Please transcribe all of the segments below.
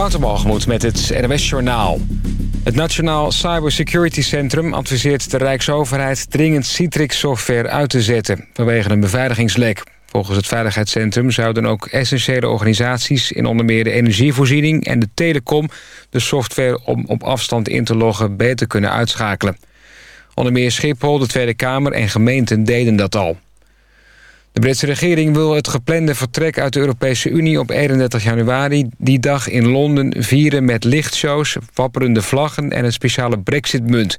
Waterbalgemoed met het NWS Journaal. Het Nationaal Cybersecurity Centrum adviseert de Rijksoverheid... dringend Citrix-software uit te zetten vanwege een beveiligingslek. Volgens het Veiligheidscentrum zouden ook essentiële organisaties... in onder meer de energievoorziening en de telecom... de software om op afstand in te loggen beter kunnen uitschakelen. Onder meer Schiphol, de Tweede Kamer en gemeenten deden dat al. De Britse regering wil het geplande vertrek uit de Europese Unie op 31 januari... die dag in Londen vieren met lichtshows, wapperende vlaggen en een speciale brexit-munt.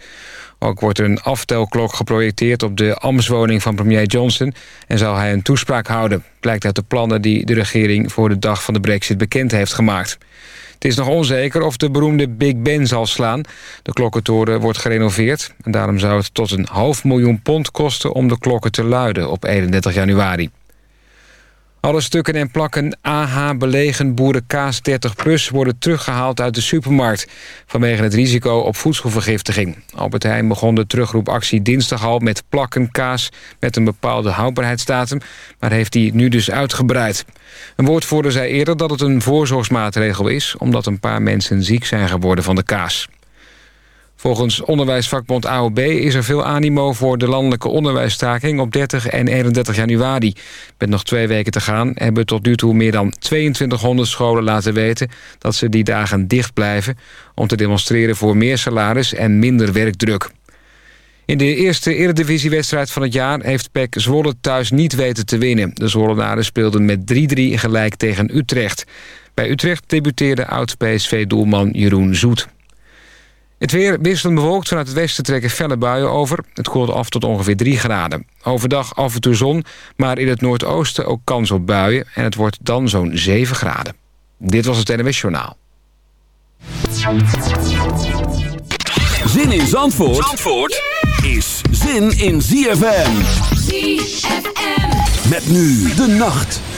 Ook wordt er een aftelklok geprojecteerd op de ambtswoning van premier Johnson... en zal hij een toespraak houden, blijkt uit de plannen die de regering voor de dag van de brexit bekend heeft gemaakt. Het is nog onzeker of de beroemde Big Ben zal slaan. De klokkentoren wordt gerenoveerd. En daarom zou het tot een half miljoen pond kosten om de klokken te luiden op 31 januari. Alle stukken en plakken AH belegen boerenkaas 30 plus worden teruggehaald uit de supermarkt vanwege het risico op voedselvergiftiging. Albert Heijn begon de terugroepactie dinsdag al met plakken kaas met een bepaalde houdbaarheidsdatum, maar heeft die nu dus uitgebreid. Een woordvoerder zei eerder dat het een voorzorgsmaatregel is omdat een paar mensen ziek zijn geworden van de kaas. Volgens onderwijsvakbond AOB is er veel animo voor de landelijke onderwijsstaking op 30 en 31 januari. Met nog twee weken te gaan hebben tot nu toe meer dan 2200 scholen laten weten dat ze die dagen dicht blijven om te demonstreren voor meer salaris en minder werkdruk. In de eerste eredivisiewedstrijd van het jaar heeft PEC Zwolle thuis niet weten te winnen. De Zwollenaren speelden met 3-3 gelijk tegen Utrecht. Bij Utrecht debuteerde oud-PSV-doelman Jeroen Zoet. Het weer wisselend bewolkt. Vanuit het westen trekken felle buien over. Het koelt af tot ongeveer 3 graden. Overdag af en toe zon, maar in het noordoosten ook kans op buien. En het wordt dan zo'n 7 graden. Dit was het NWS Journaal. Zin in Zandvoort, Zandvoort is zin in ZFM. ZFM. Met nu de nacht.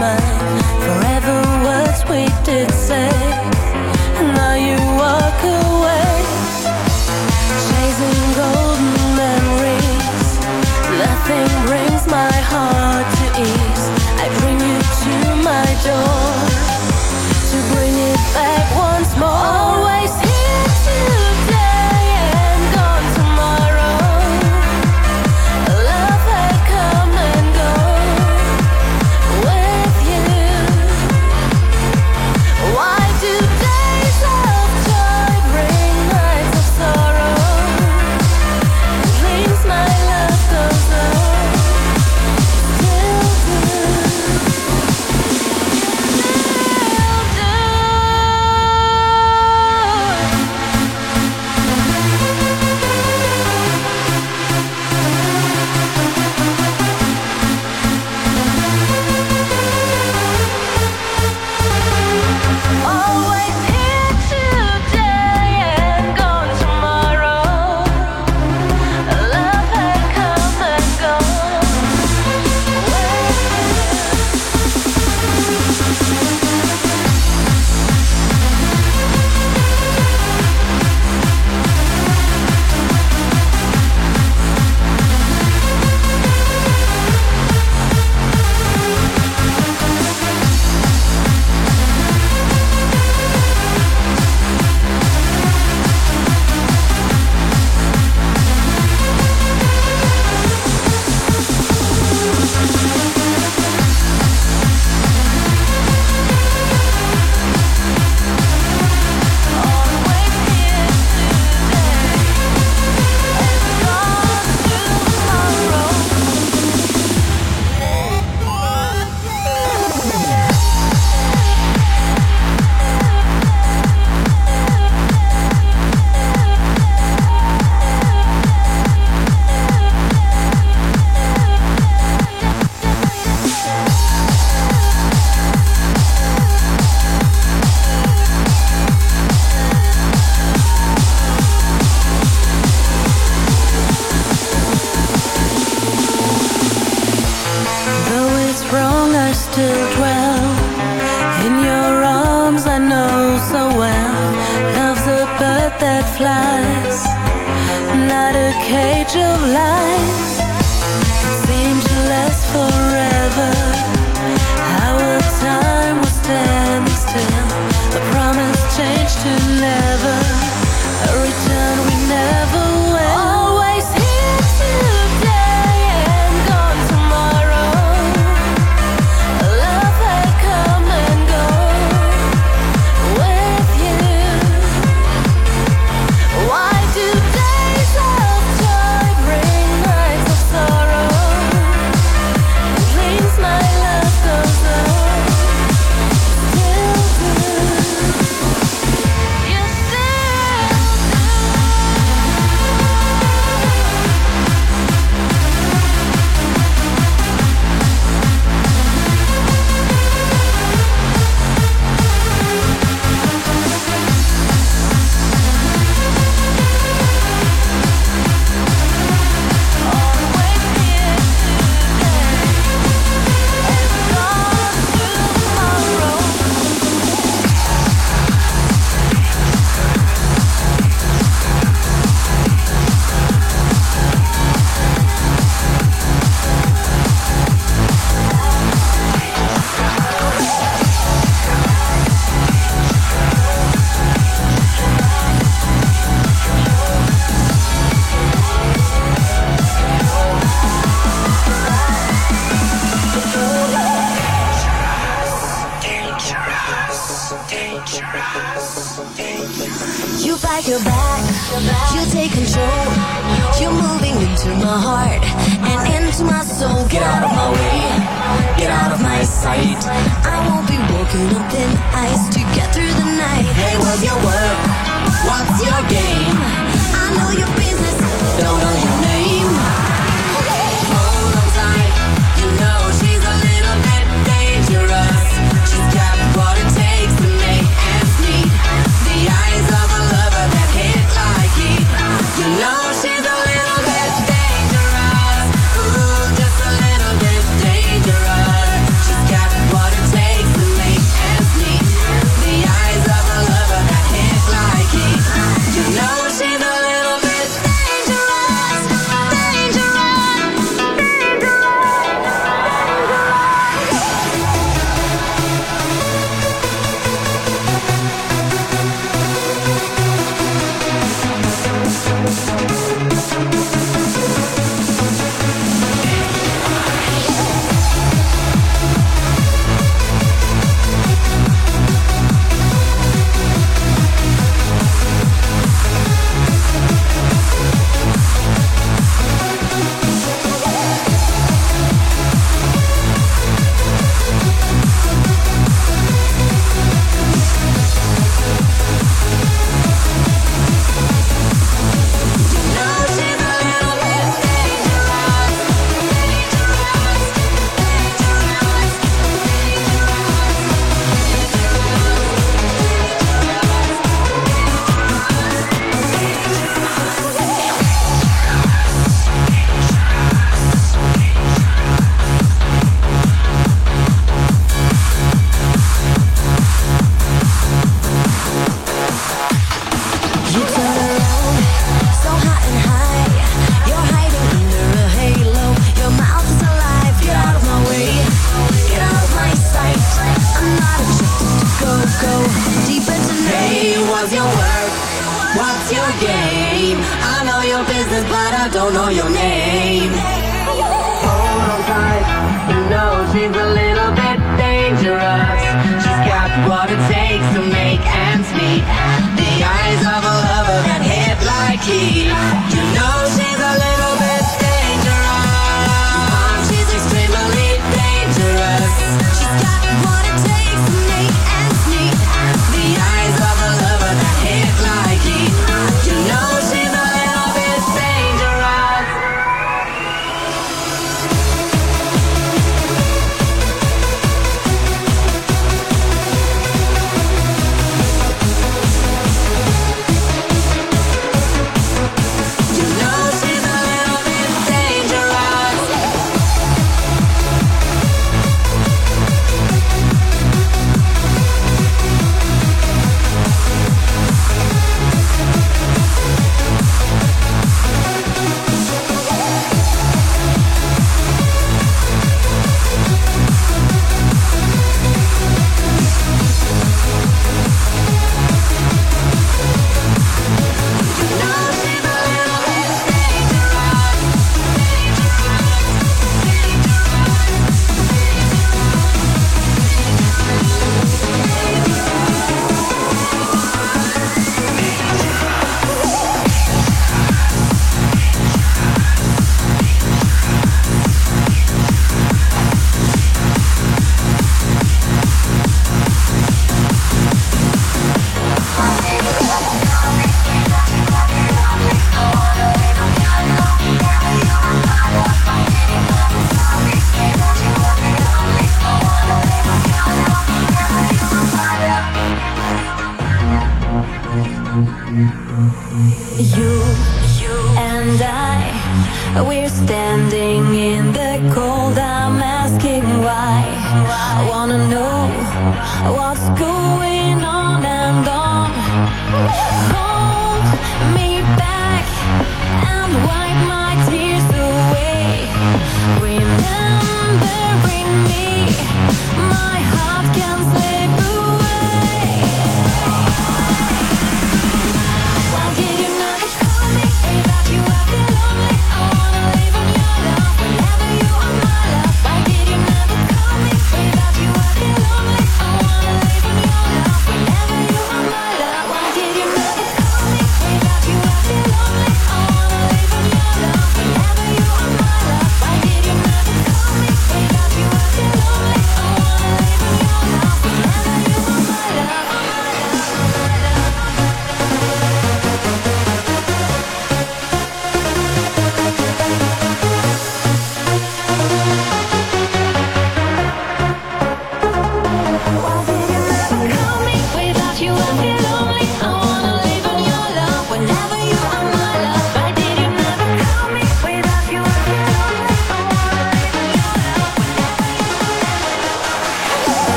慢们。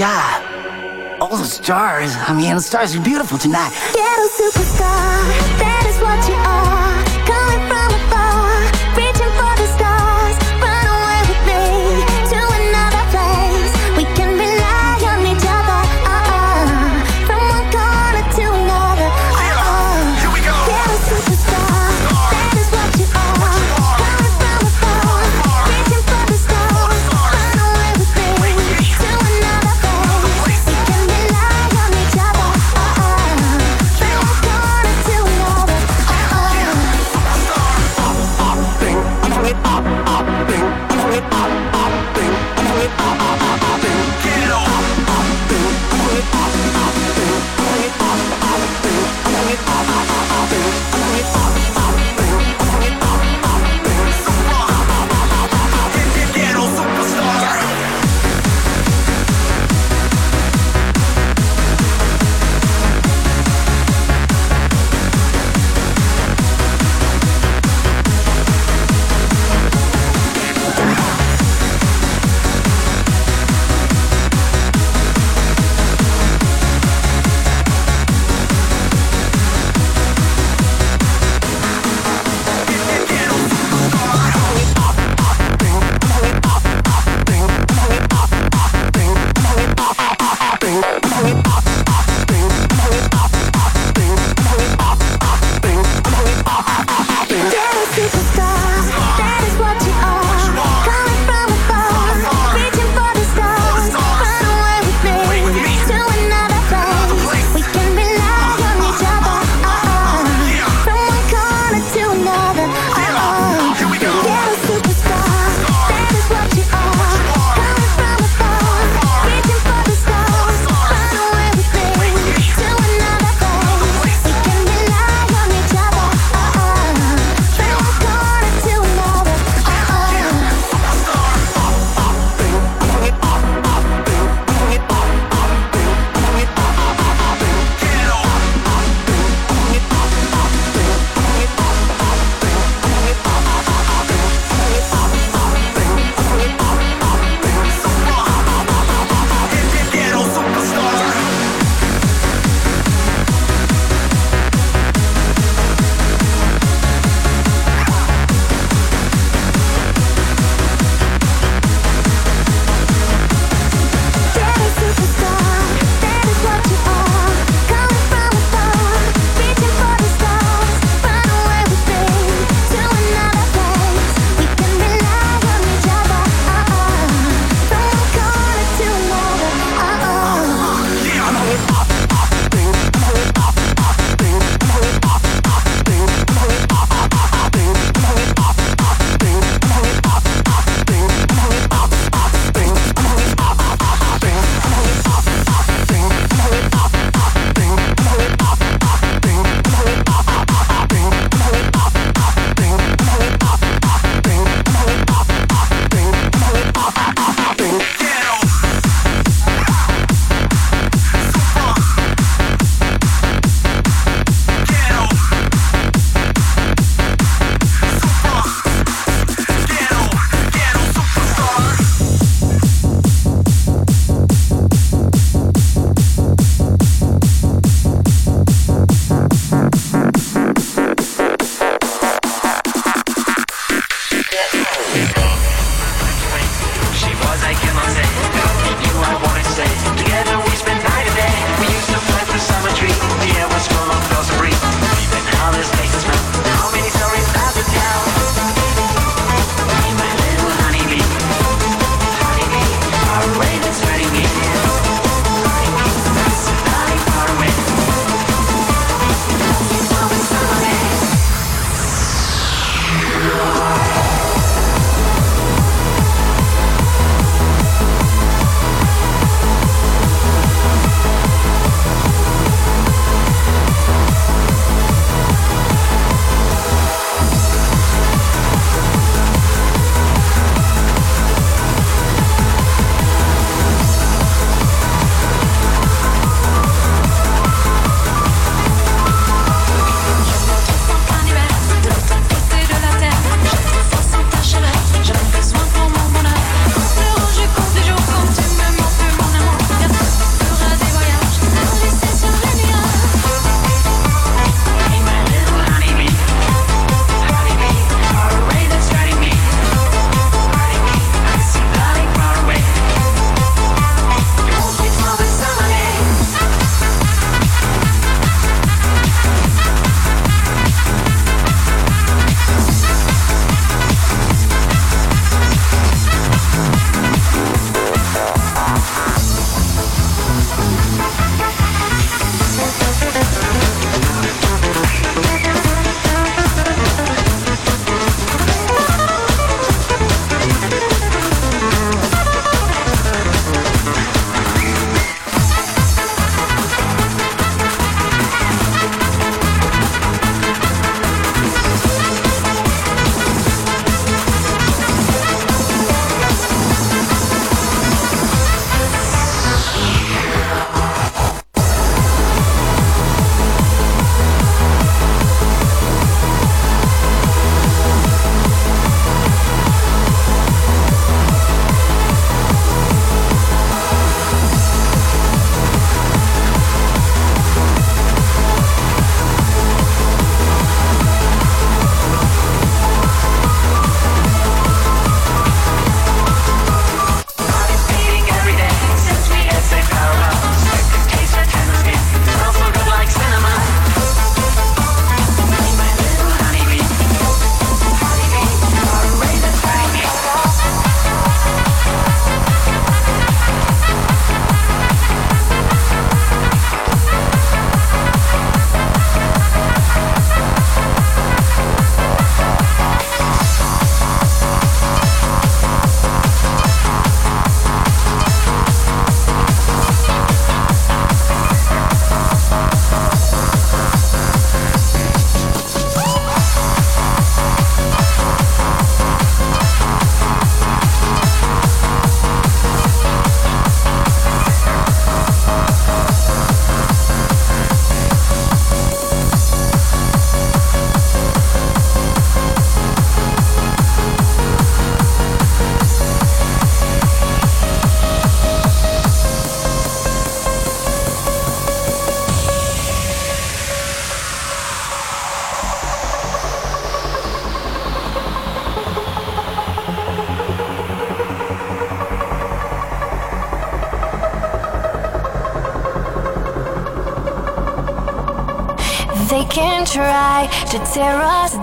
sky. All the stars, I mean, the stars are beautiful tonight. Get a superstar, that is what you are.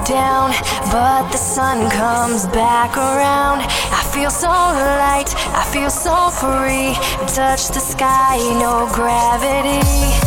Down, but the sun comes back around. I feel so light, I feel so free. Touch the sky, no gravity.